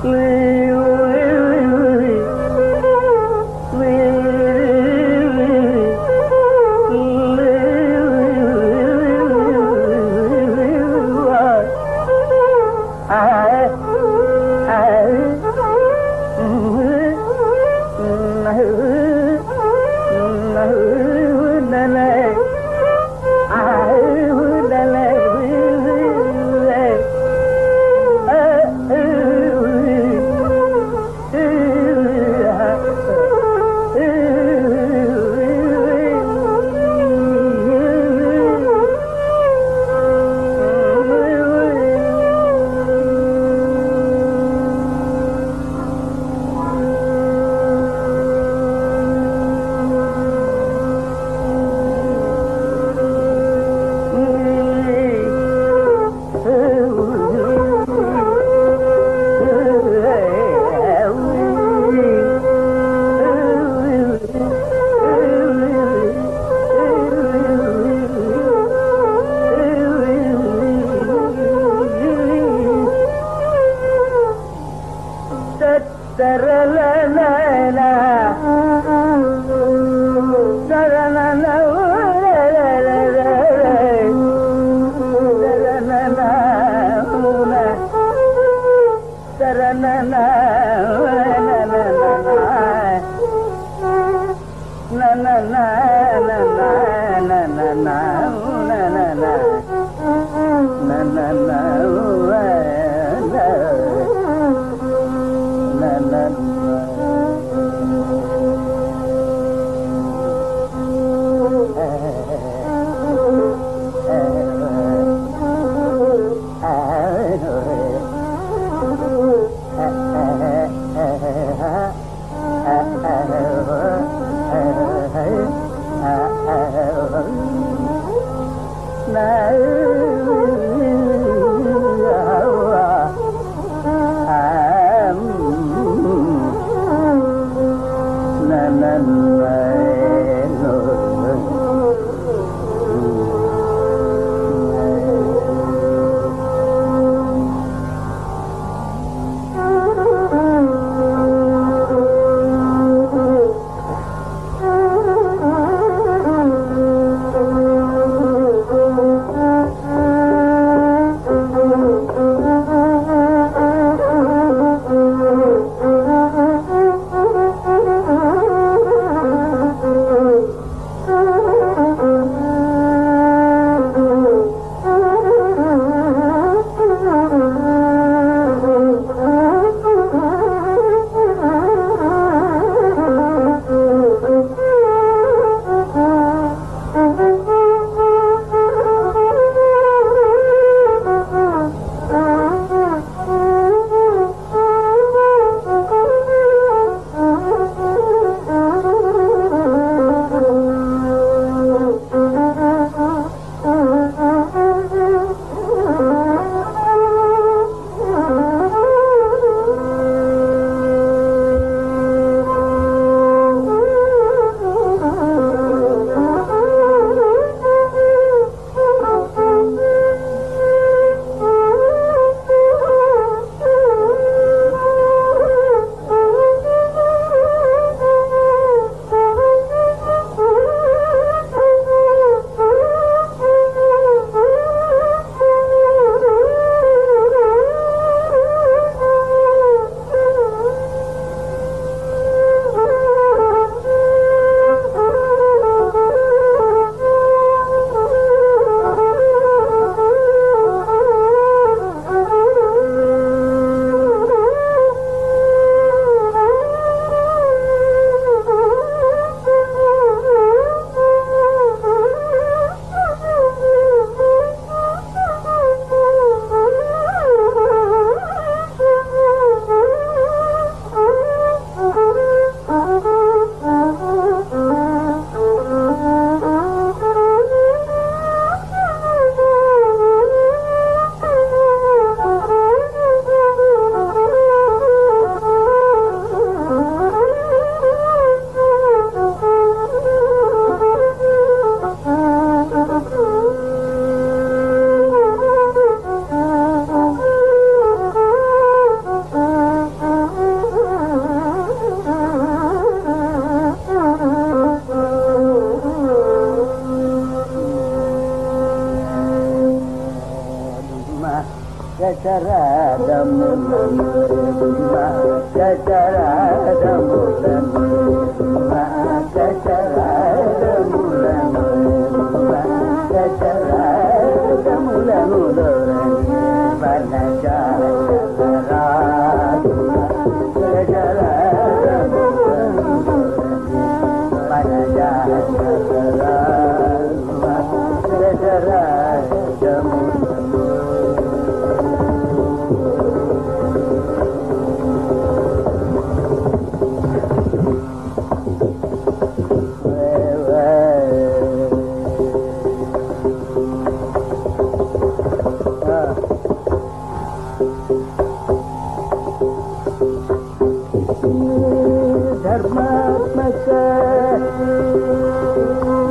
Please. తరనన నన నన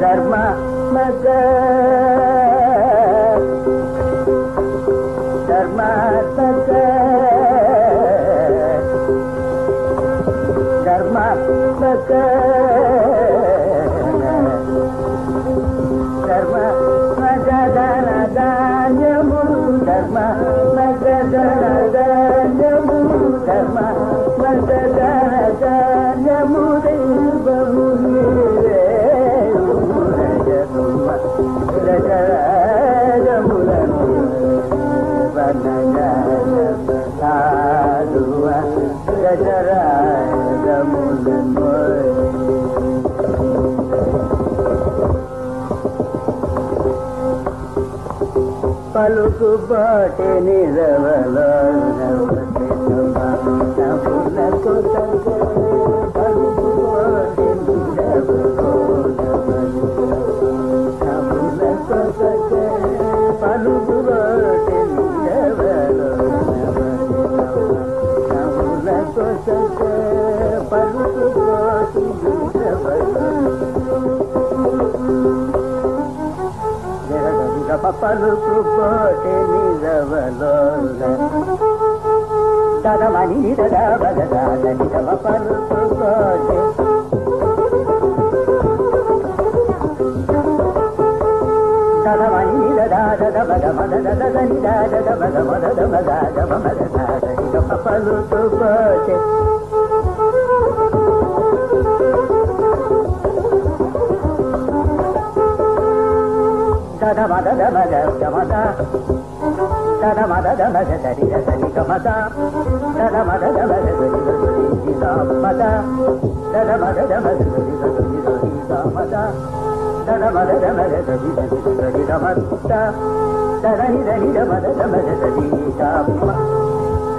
ಧರ್ಮ ಮಗ ಧರ್ಮ ಸಗ ಧರ್ಮ ಸಗ ಧರ್ಮ ಮಗ ಧನ ಧಾನ್ಯವು ಧರ್ಮ ಮಗ ಧನ ಧಾನ್ಯವು ಧರ್ಮ ಮಗ నాలుగు బాటి నిరవలో నవ్వులకు పలుకు బాటి నిరవలో పలుకు బాటి నిరవలో నవ్వులకు పలుకు బాటి నిరవలో పలుకు పోటే నిజవలోన తదమని నిదద బగద నిజవ పలుకు పోటే తదమని నిదద దద బగ మద దద దని దద బగ మద ద దద మద ద మద గమద దద మద ద మద దరి ద దరి గమద దద మద ద మద దరి ద దరి ద మద దద మద ద మద దరి ద దరి ద మద దద మద ద మద దరి ద దరి ద మద దదని దని ద మద ద మద దరి ద మ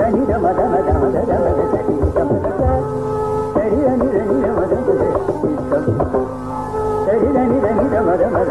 దని ద మద మద మద మద దరి ద మద దరి దని దని మద దరి ద సరి దని దని మద మద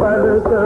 పలుకు